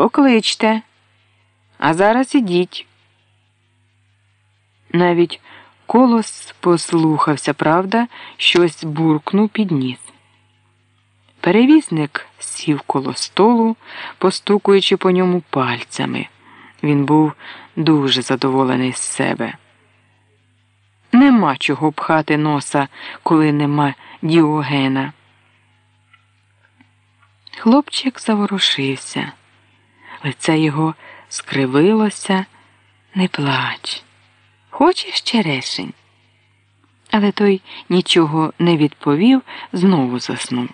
Покличте, а зараз ідіть. Навіть колос послухався, правда, щось буркнув підніс. Перевізник сів коло столу, постукуючи по ньому пальцями. Він був дуже задоволений з себе. Нема чого пхати носа, коли нема діогена. Хлопчик заворушився. Лице його скривилося, не плач. Хочеш черешень? Але той нічого не відповів, знову заснув.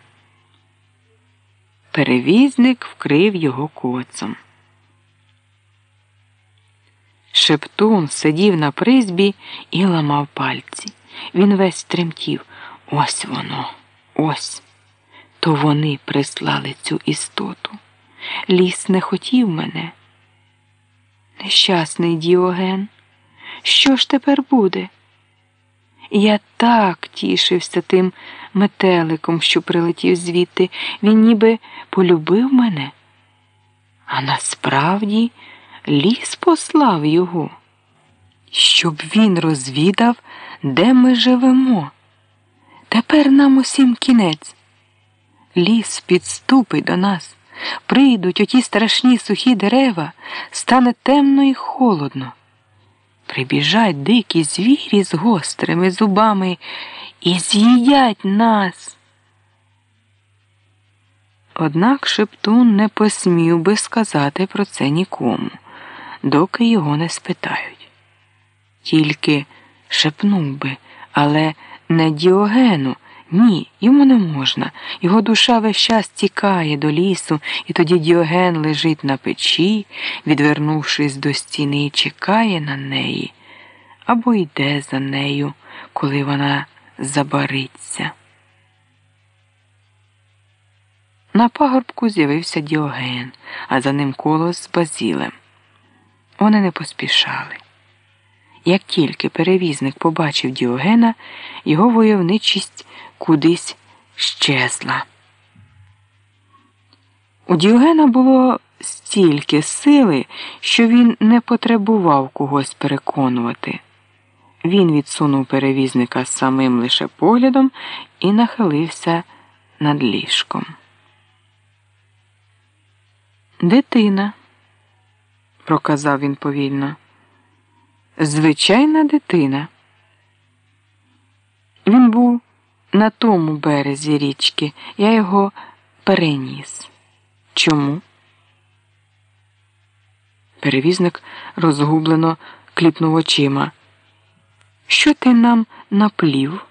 Перевізник вкрив його коцом. Шептун сидів на призбі і ламав пальці. Він весь тремтів. Ось воно, ось. То вони прислали цю істоту. Ліс не хотів мене. Нещасний Діоген, що ж тепер буде? Я так тішився тим метеликом, що прилетів звідти. Він ніби полюбив мене. А насправді ліс послав його, щоб він розвідав, де ми живемо. Тепер нам усім кінець. Ліс підступить до нас, прийдуть оті страшні сухі дерева, стане темно і холодно. Прибіжать дикі звірі з гострими зубами і з'їдять нас. Однак Шептун не посмів би сказати про це нікому, доки його не спитають. Тільки шепнув би, але не Діогену. Ні, йому не можна. Його душа весь час тікає до лісу, і тоді Діоген лежить на печі, відвернувшись до стіни, чекає на неї або йде за нею, коли вона забариться. На пагорбку з'явився Діоген, а за ним колос з Базілем. Вони не поспішали. Як тільки перевізник побачив Діогена, його войовничість кудись щезла. У Діогена було стільки сили, що він не потребував когось переконувати. Він відсунув перевізника самим лише поглядом і нахилився над ліжком. Дитина, проказав він повільно. Звичайна дитина. Він був на тому березі річки. Я його переніс. Чому? Перевізник розгублено кліпнув очима. Що ти нам наплів?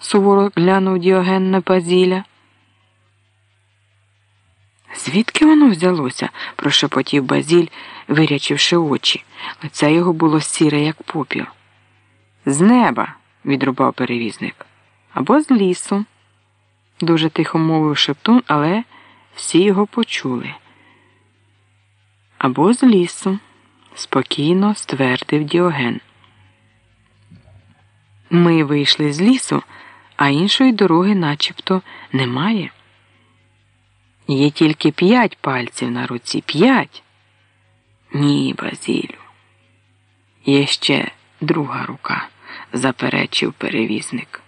суворо глянув Діоген на Базіля. Звідки воно взялося? прошепотів Базіль, вирячивши очі. Лице його було сіре, як попіл. З неба, відрубав перевізник. Або з лісу, дуже тихо мовив шептун, але всі його почули. Або з лісу, спокійно ствердив Діоген. Ми вийшли з лісу, а іншої дороги начебто немає. Є тільки п'ять пальців на руці. П'ять. Ні, Базілю. Є ще друга рука, заперечив перевізник.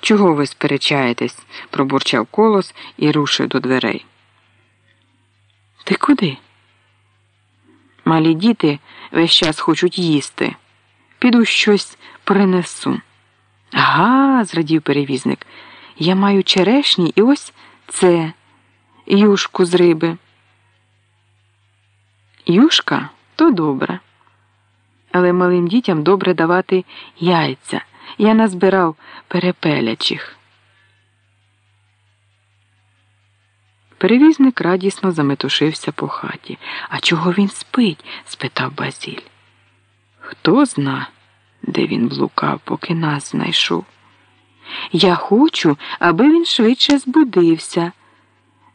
Чого ви сперечаєтесь? пробурчав колос і рушив до дверей. Ти куди? Малі діти весь час хочуть їсти. Піду щось принесу. Ага, зрадів перевізник. Я маю черешні і ось це юшку з риби. Юшка то добре. Але малим дітям добре давати яйця. Я назбирав перепелячих. Перевізник радісно заметушився по хаті. А чого він спить? спитав Базіль. Хто зна, де він блукав, поки нас знайшов. Я хочу, аби він швидше збудився.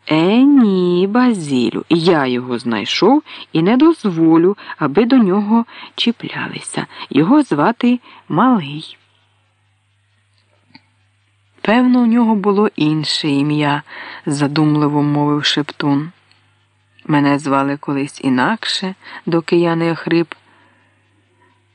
Е, ні, Базілю, я його знайшов і не дозволю, аби до нього чіплялися. Його звати Малий. Певно, у нього було інше ім'я, задумливо мовив Шептун. Мене звали колись інакше, доки я не охрип